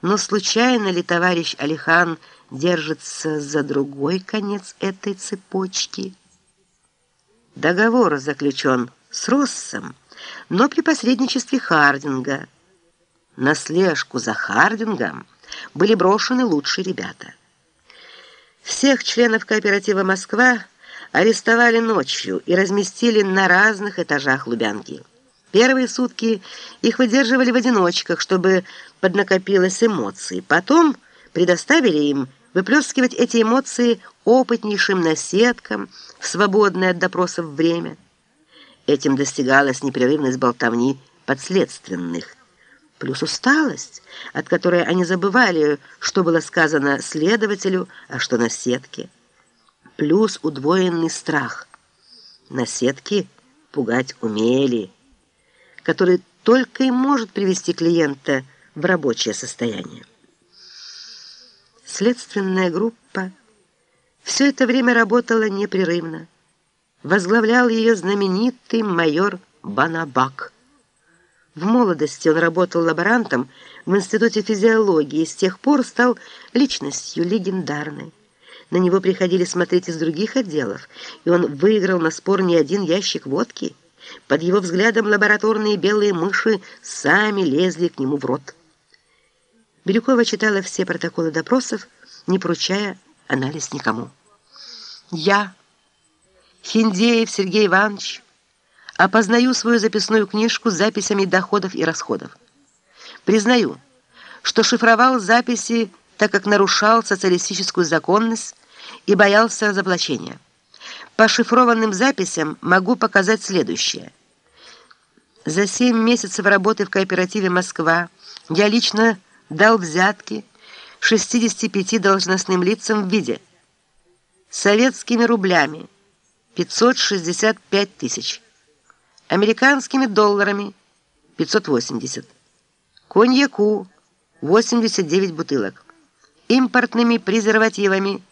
Но случайно ли товарищ Алихан держится за другой конец этой цепочки? Договор заключен с Россом, но при посредничестве Хардинга. На слежку за Хардингом были брошены лучшие ребята. Всех членов кооператива «Москва» арестовали ночью и разместили на разных этажах Лубянки. Первые сутки их выдерживали в одиночках, чтобы поднакопилось эмоций. Потом предоставили им выплескивать эти эмоции опытнейшим наседкам в свободное от допросов время. Этим достигалась непрерывность болтовни подследственных. Плюс усталость, от которой они забывали, что было сказано следователю, а что наседке. Плюс удвоенный страх. Наседки пугать умели который только и может привести клиента в рабочее состояние. Следственная группа все это время работала непрерывно. Возглавлял ее знаменитый майор Банабак. В молодости он работал лаборантом в Институте физиологии и с тех пор стал личностью легендарной. На него приходили смотреть из других отделов, и он выиграл на спор не один ящик водки – под его взглядом лабораторные белые мыши сами лезли к нему в рот. Бирюкова читала все протоколы допросов, не поручая анализ никому. «Я, Хиндеев Сергей Иванович, опознаю свою записную книжку с записями доходов и расходов. Признаю, что шифровал записи, так как нарушал социалистическую законность и боялся разоблачения». По шифрованным записям могу показать следующее. За семь месяцев работы в кооперативе «Москва» я лично дал взятки 65 должностным лицам в виде советскими рублями 565 тысяч, американскими долларами 580, коньяку 89 бутылок, импортными презервативами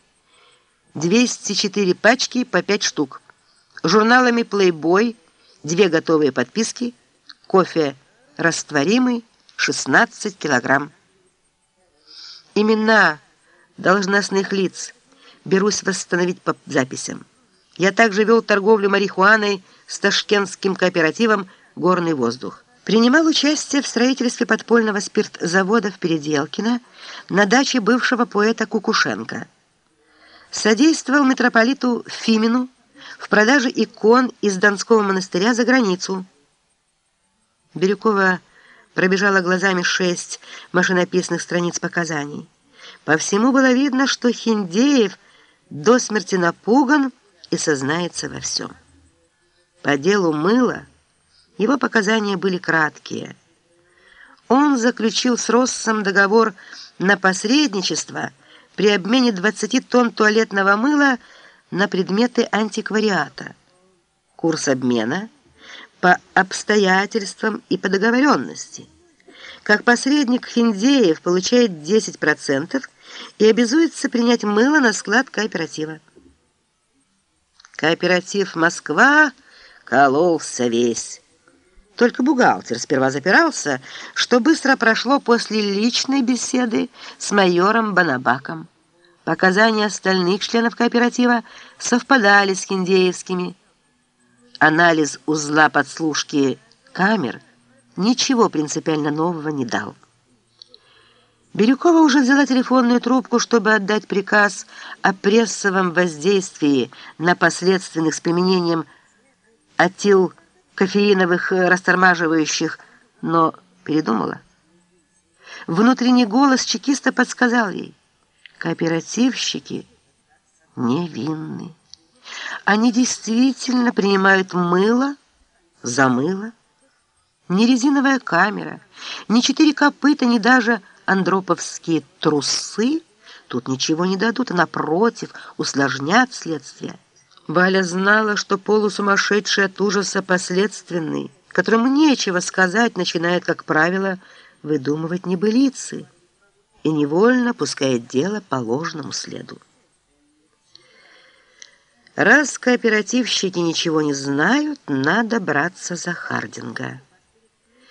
204 пачки по 5 штук, журналами Playboy, две готовые подписки, кофе растворимый 16 килограмм. Имена должностных лиц берусь восстановить по записям. Я также вел торговлю марихуаной с ташкентским кооперативом «Горный воздух». Принимал участие в строительстве подпольного спиртзавода в Переделкино на даче бывшего поэта Кукушенко – содействовал митрополиту Фимину в продаже икон из Донского монастыря за границу. Бирюкова пробежала глазами шесть машинописных страниц показаний. По всему было видно, что Хиндеев до смерти напуган и сознается во всем. По делу мыла его показания были краткие. Он заключил с Россом договор на посредничество – при обмене 20 тонн туалетного мыла на предметы антиквариата. Курс обмена по обстоятельствам и по договоренности. Как посредник Хиндеев получает 10% и обязуется принять мыло на склад кооператива. Кооператив «Москва» кололся весь. Только бухгалтер сперва запирался, что быстро прошло после личной беседы с майором Банабаком. Показания остальных членов кооператива совпадали с хиндеевскими. Анализ узла подслушки камер ничего принципиально нового не дал. Бирюкова уже взяла телефонную трубку, чтобы отдать приказ о прессовом воздействии на последственных с применением атил кофеиновых э, растормаживающих, но передумала. Внутренний голос чекиста подсказал ей. Кооперативщики невинны. Они действительно принимают мыло за мыло. Ни резиновая камера, ни четыре копыта, ни даже андроповские трусы тут ничего не дадут, а напротив усложнят следствие. Валя знала, что полусумасшедший от ужаса последственный, которому нечего сказать, начинает, как правило, выдумывать небылицы и невольно пускает дело по ложному следу. Раз кооперативщики ничего не знают, надо браться за Хардинга.